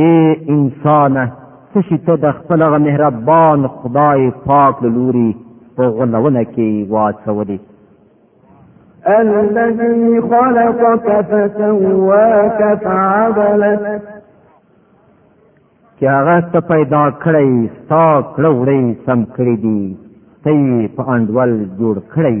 اے انسان څه شي ته د خپل غ مهربان خدای پاک له لوري په غولونه کې واچولې الذي خلقك فسواك فعدلك چې هغه ته پیدا کړی ستا کړه وړی سم کړی دی ته په انډول جوړ کړی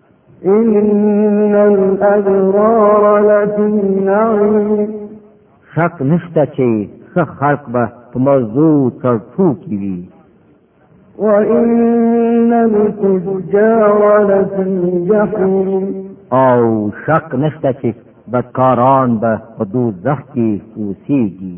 ان الابرار لفی نعیم شک نشته چې ښه خلق به په مزو تر ټو کې وي وان الفجار لفی جحیم او شک نشته چې بدکاران به په دوزخ کې اوسېږي